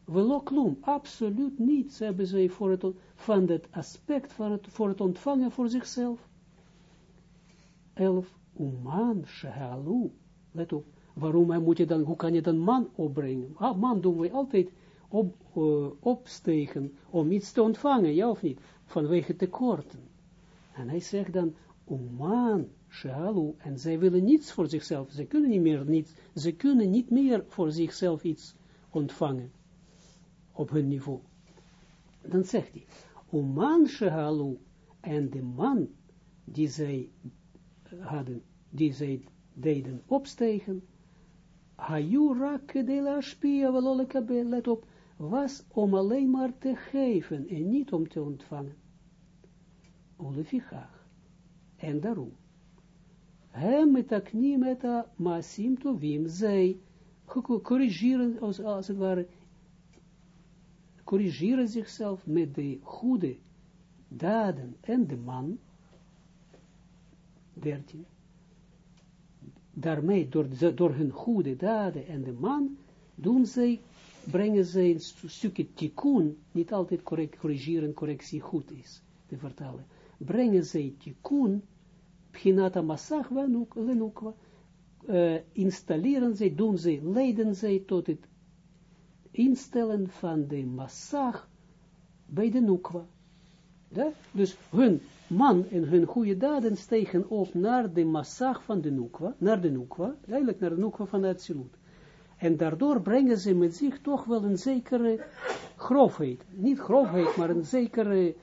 Speaker 1: Veloklum, absoluut niets hebben zij voor het, van het aspect het, voor het ontvangen voor zichzelf. Elf, uman shahalu. Let op, waarom moet je dan, hoe kan je dan man opbrengen? Ah, man doen we altijd op, opstegen om iets te ontvangen, ja of niet? Vanwege tekorten. En hij zegt dan, uman shahalu, en zij willen niets voor zichzelf, ze kunnen niet meer niets, ze kunnen niet meer voor zichzelf iets ontvangen op hun niveau. Dan zegt hij, Oman shehalu, en de man die zij hadden, die zij deden opstegen, kedela velolekabel, let op, was om alleen maar te geven en niet om te ontvangen. Olefichach. En daarom. Hem met akni met a masim tovim, zij corrigeren, als, als het ware, corrigeren zichzelf met de goede daden en de man, 13, daarmee, door, door hun goede daden en de man, doen zij, brengen zij een stukje tikkun, niet altijd correct, corrigeren, correctie goed is, te vertalen, brengen zij tikkun, pchinata masach lenukwa, uh, installeren zij, doen zij, leiden zij tot het instellen van de massag bij de nukwa. Dus hun man en hun goede daden stegen op naar de massag van de nukwa, naar de nukwa, eigenlijk naar de nukwa van de Atsilut. En daardoor brengen ze met zich toch wel een zekere grofheid. Niet grofheid, maar een zekere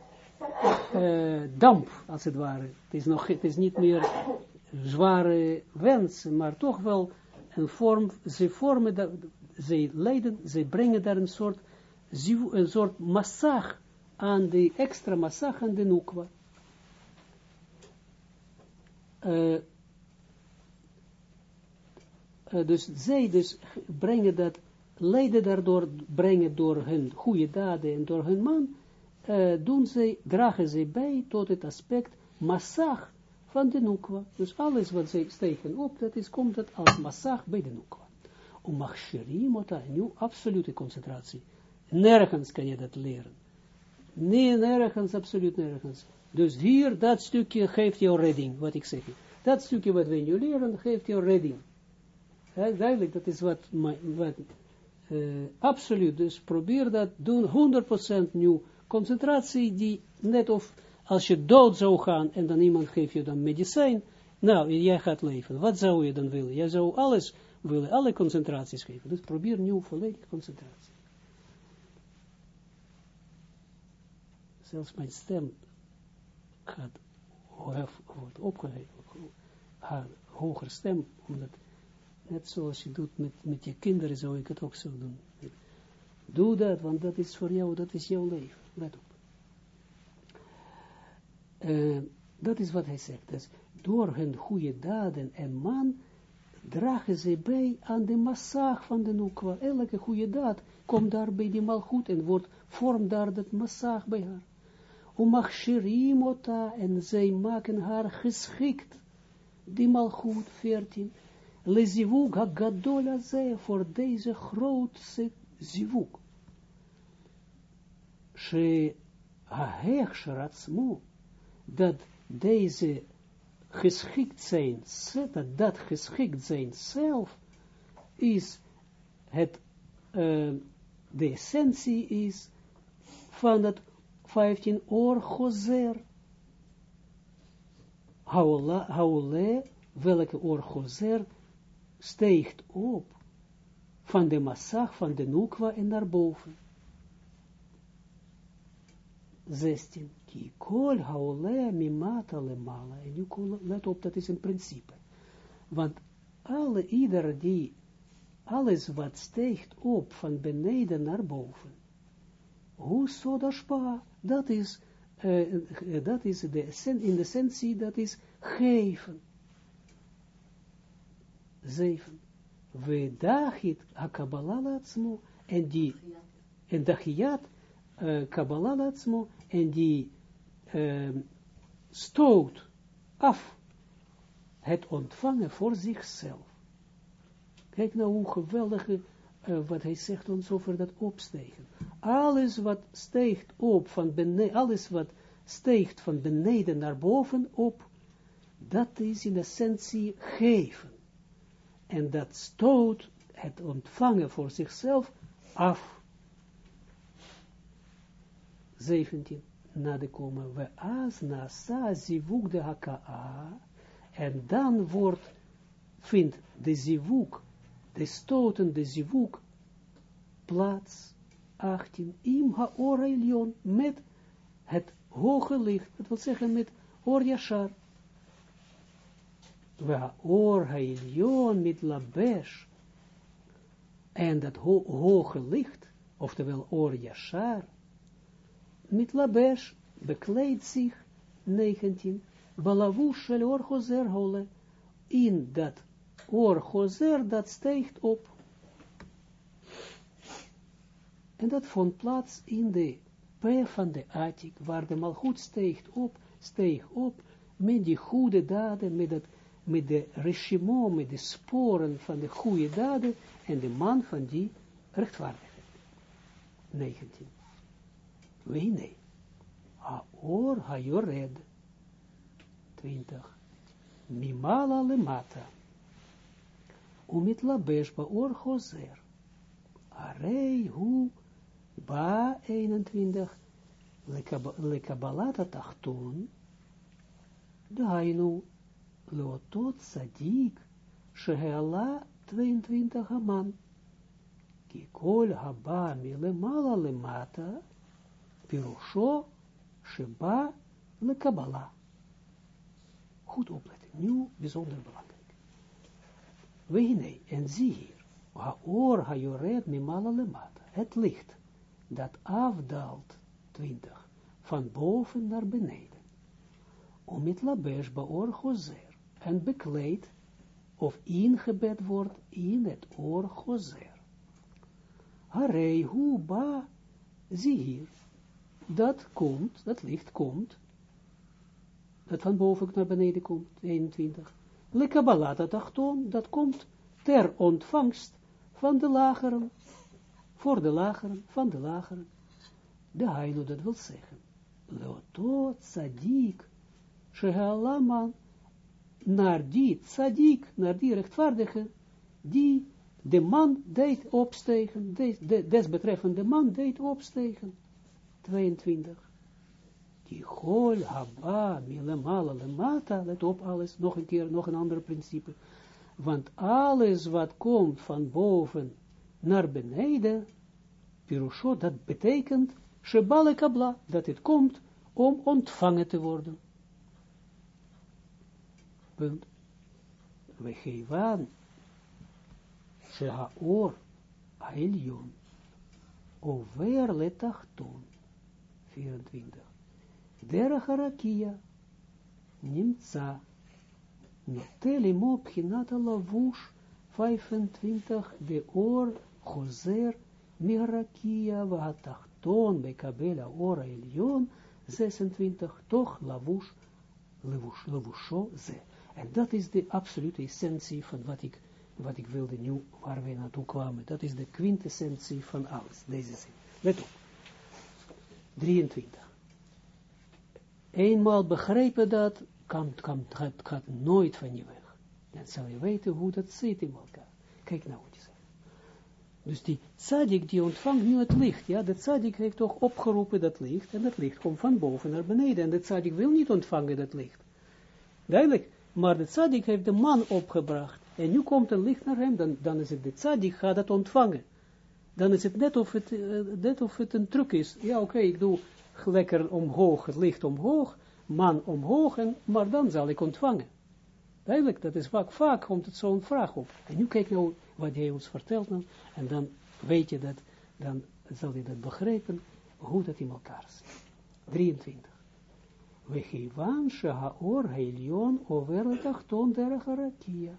Speaker 1: uh, damp, als het ware. Het is, nog, het is niet meer zware wensen, maar toch wel een vorm, ze vormen dat, zij leiden, zij brengen daar een soort, een soort massag aan de extra massag aan de nukwa. Uh, uh, dus zij dus brengen dat, leiden daardoor, brengen door hun goede daden en door hun man, uh, doen zij, dragen zij bij tot het aspect massag van de nukwa. Dus alles wat zij steken op, dat is, komt dat als massag bij de nukwa om machshirim nu absolute concentratie. Nergens kan je dat leren. Nee, nergens, absoluut nergens. Dus hier, dat stukje geeft jou redding, wat ik zeg. Dat stukje wat we nu leren, geeft jou redding. Ja, duidelijk, dat is wat, wat uh, absoluut, dus probeer dat doen, 100% nu concentratie, die net of als je dood zou gaan, en dan iemand geeft je dan medicijn, nou, jij gaat leven, wat zou je dan willen? Jij zou alles willen alle concentraties geven. Dus probeer nu volledig concentratie. Zelfs mijn stem gaat, wordt opgeheven, haar hoger stem, omdat net zoals je doet met, met je kinderen, zou ik het ook zo doen. Doe dat, want dat is voor jou, dat is jouw leven. Let op. Uh, dat is wat hij zegt. Dus door hun goede daden en man dragen ze bij aan de massag van de nukwa. Elke goede daad komt daar bij die malgoed en wordt, vormt daar dat massag bij haar. Umachshirim en zij maken haar geschikt, die malgoed, 14. Le zivug ha-gadola ze, voor deze grootse zivug. She ha-hech dat deze geschikt zijn, dat dat geschikt zijn zelf, is het, uh, de essentie is van het 15 oor gozer. Haule, welke oor steegt op van de massag van de nukwa en naar boven. 16. Ki kol haole mimata lemala. En nu let op, dat is een principe. Want alle, ieder die alles wat steekt op van beneden naar boven. Hoe sodaspa, dat is, uh, dat is de, in de essentie, dat is geven. Zeven. We dachit ha-kabbalah latsmo, en die, en dachiyat, uh, en die stoot af het ontvangen voor zichzelf. Kijk nou hoe geweldig uh, wat hij zegt ons over dat opstegen. Alles wat steegt op van beneden, alles wat steegt van beneden naar boven op, dat is in essentie geven. En dat stoot het ontvangen voor zichzelf af. 17. Na de komen we as na sa zivuk de haka'a. En dan wordt, vindt de zivuk de stotende zivuk plaats 18 im haor met het hoge licht, dat wil zeggen met or yashar. We or elion met labesh en dat ho hoge licht, oftewel or yashar, met labesh bekleedt zich 19 balavush shel or chozer hole in dat Or Gozer, dat steegt op. En dat vond plaats in de P van de Atik, waar de malgoed steegt op, steeg op, met die goede daden, met, het, met de regiment, met de sporen van de goede daden, en de man van die rechtvaardigheid. 19. Wie nee. Haor hajored. 20. Mimala labesh baor chozer. Arei hu ba 21 lekabalat atachton. Dainu leotot sadik sheheala 22 haman. Ki kol haba milemala lemata pirusho sheba lekabala. Goed opletten, nu bijzonder belangrijk. Wehine, en zie hier, haor hajoret mimala lemata, het licht, dat afdaalt, 20, van boven naar beneden, om het labesh baor gozer, en bekleed, of ingebed wordt in het oor gozer. Harei hu ba, zie hier, dat komt, dat licht komt, dat van boven naar beneden komt, 21, Le Kabbalah Tachton, dat komt ter ontvangst van de lageren, voor de lageren, van de lageren. De Hainu, dat wil zeggen, Leoto tzadik, Shehalaman, naar die tzadik, naar die rechtvaardige, die de man deed opstegen, de, de, desbetreffende man deed opstegen. 22 die hol haba milemala lemata, let op alles, nog een keer, nog een ander principe. Want alles wat komt van boven naar beneden, pirusho, dat betekent, shebale kabla, dat het komt om ontvangen te worden. Punt. We geven shehaor aelion. Over letachton. 24 derech harakia, nimtza, noteli mo pchinata lavush, 25, de or, gozer, miharakia, vaatachton, bekabela, ora elion, 26, toch lavush, levush, levusho, ze. En dat is de absolute essentie van wat ik, wat ik wilde nu, waar we naartoe kwamen. Dat is de quintessentie van alles, deze zin. Let op. 23 eenmaal begrijpen dat, kan, kan, gaat, gaat nooit van je weg. Dan zal je weten hoe dat zit in elkaar. Kijk nou wat je zegt. Dus die tzadik die ontvangt nu het licht, ja, de tzadik heeft toch opgeroepen dat licht, en dat licht komt van boven naar beneden, en de tzadik wil niet ontvangen dat licht. Duidelijk, maar de tzadik heeft de man opgebracht, en nu komt een licht naar hem, dan, dan is het de tzadik gaat het ontvangen. Dan is het net of het, uh, net of het een truc is. Ja, oké, ik doe lekker omhoog, het licht omhoog, man omhoog, en, maar dan zal ik ontvangen. Duidelijk, dat is vaak, vaak komt het zo'n vraag op. En nu kijk nou wat hij ons vertelt dan, en dan weet je dat, dan zal je dat begrijpen, hoe dat in elkaar zit. 23. We geven shehaor heilion over het achton derech harakia.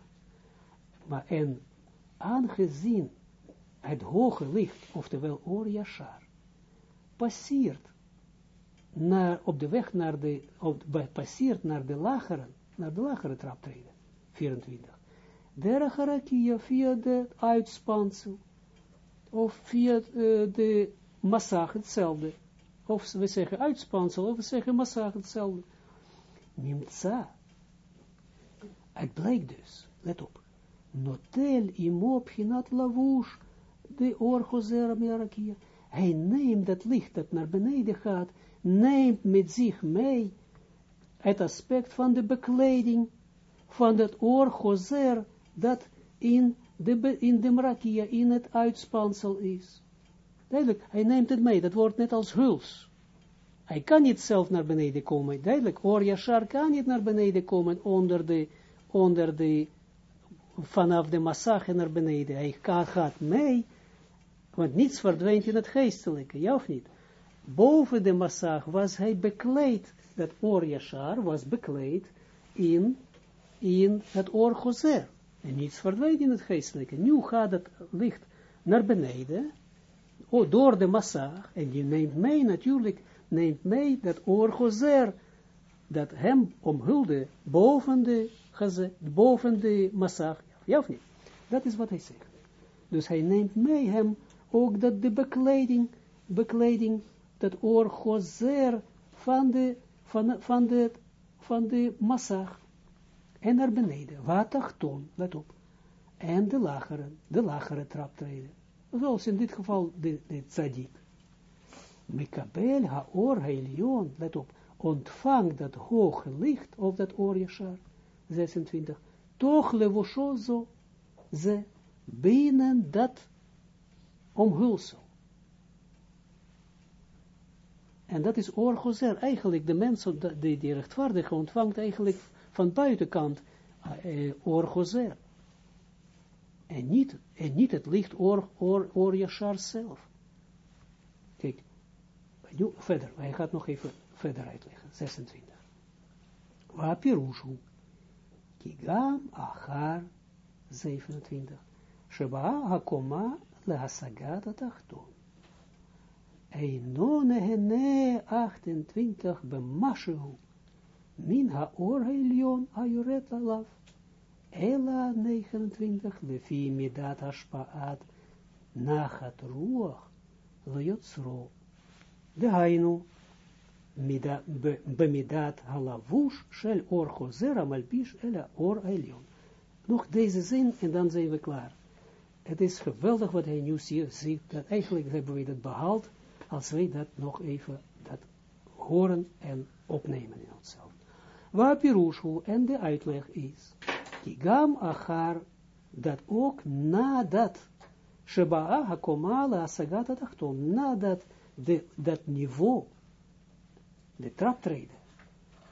Speaker 1: Maar en aangezien het hoge licht, oftewel Or Yashar, passeert naar, op de weg naar de, op, passeert naar de lagere, naar de lagere traptreden, 24. Derech harakia via de uitspansel, of via de massage hetzelfde. Of we zeggen uitspansel, of we zeggen massage hetzelfde. Nimtza. Het blijkt dus, let op. Notel imo pchinat lavush, de orgozer merakia. Hij neemt dat licht dat naar beneden gaat, neemt met zich mee het aspect van de bekleding van dat orgozer dat in de, in de mrakia, in het uitspansel is. Duidelijk, hij neemt het mee, dat wordt net als huls. Hij kan niet zelf naar beneden komen. Duidelijk, Or Yashar kan niet naar beneden komen onder de, onder de, vanaf de massage naar beneden. Hij gaat mee, want niets verdwijnt in het geestelijke, ja of niet? Boven de massage was hij bekleed, dat Or Yashar was bekleed in, in het Or. En niets verdwijnt in het geestelijke. Nu gaat het licht naar beneden, oh, door de massa, en je neemt mee natuurlijk, neemt mee dat oorgozer, dat hem omhulde boven de, boven de massa, ja of niet? Dat is wat hij zegt. Dus hij neemt mee hem ook dat de bekleding, bekleding, dat oorgozer van de, van, van de, van de massa, en naar beneden, watachton, let op, en de lagere, de lagere traptreden, zoals in dit geval de, de tzadik. Mikabel haor hailion, let op, ontvang dat hoge licht op dat oor 26, toch levosho zo, ze binnen dat omhulsel. En dat is oorgozer, eigenlijk de mens, die, die rechtvaardige ontvangt eigenlijk van buitenkant uh, oor En niet, en niet het licht oor, oor, oor Yashar zelf. Kijk, nu verder, hij gaat nog even verder uitleggen, 26. Wapirushu, kigam achar, 27. Sheba hakoma lehasagat atachton. Eino nehene 28 bemashehu min ha-or ha-ilion ha-yuret alav. Ela 29, lefi midat hashpaat nachat ruach loyotsro. De hainu, bemidat halavush shel or chozer amalpish ela or ha-ilion. Nog deze zin en dan zijn we klaar. Het is geweldig wat hij nu ziet, dat eigenlijk hebben we dat behaald, als wij dat nog even dat horen en opnemen in onszelf. Waar Pirushu en de uitleg is, Kigam achar, dat ook nadat, Sheba'a hakomala asagat atachton, nadat de, dat niveau, de traptreden,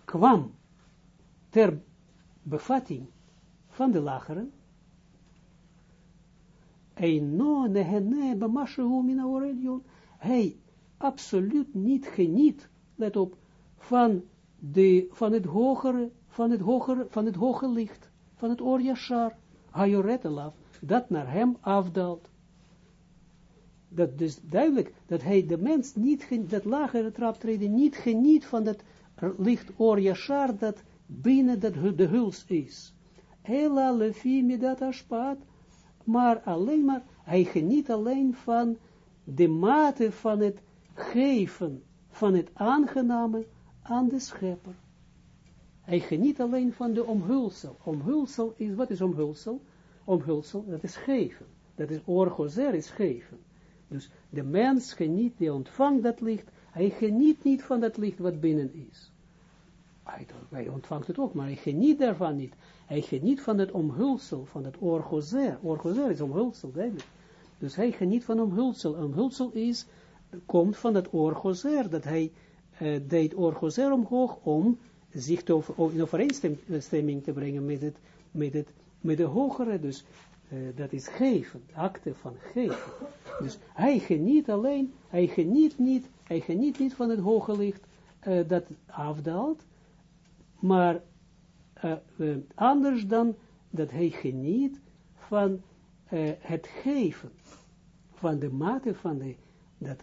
Speaker 1: kwam ter bevatting van de lageren, Eino nehene b'mashehu min aorelion, hij absoluut niet geniet, let op, van de, van het hogere, van het hogere, van het hoge licht, van het Orjashar, Hayoretelaf, dat naar hem afdaalt. Dat is dus duidelijk, dat hij de mens niet, dat lagere traptreden niet geniet van dat licht Orjashar, dat binnen de huls is. Ela lefi midat ashpaat, maar alleen maar, hij geniet alleen van de mate van het geven, van het aangename, aan de schepper. Hij geniet alleen van de omhulsel. Omhulsel is, wat is omhulsel? Omhulsel, dat is geven. Dat is orgozer, is geven. Dus de mens geniet, die ontvangt dat licht, hij geniet niet van dat licht wat binnen is. Hij, ontvangt het ook, maar hij geniet daarvan niet. Hij geniet van het omhulsel, van het orgozer. Orgozer is omhulsel, duidelijk. Dus hij geniet van omhulsel. Omhulsel is, komt van het orgozer, dat hij uh, deed Orgozer omhoog om zich over, in overeenstemming te brengen met, het, met, het, met de hogere, dus eh, dat is geven, acte van geven. Dus hij geniet alleen, hij geniet niet, hij geniet niet van het hoge licht uh, dat afdaalt, maar uh, anders dan dat hij geniet van het geven, van de mate van de, dat,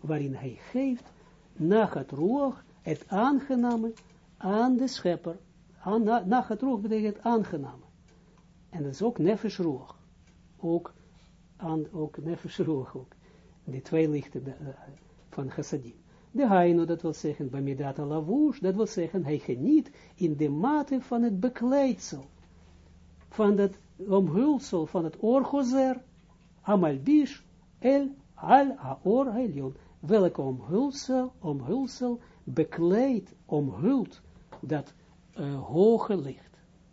Speaker 1: waarin hij geeft, nach het roog, het aangename aan de schepper. Aan, na, roog betekent aangename. En dat is ook nefesh roog. Ook, aan, ook nefesh ook. Die twee lichten de, uh, van chassadim. De haino, dat wil zeggen, bamidat alavush, dat wil zeggen, hij geniet in de mate van het bekleidsel. Van het omhulsel, van het orgozer, amalbish, el, al, aor, helion. Welke omhulsel, omhulsel, bekleed, omhult, dat uh, hoge licht.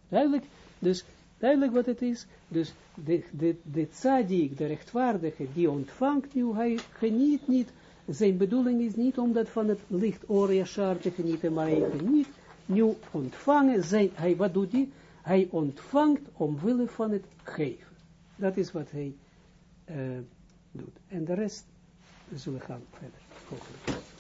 Speaker 1: Duidelijk, dus Duidelijk wat het is. Dus de, de, de tzaddik, de rechtvaardige, die ontvangt nu, hij geniet niet. Zijn bedoeling is niet om dat van het licht Oriashar te genieten, maar hij geniet nu ontvangen. Zijn, hij, wat doet hij? Hij ontvangt omwille van het geven. Dat is wat hij uh, doet. En de rest zullen gaan verder. Volgende.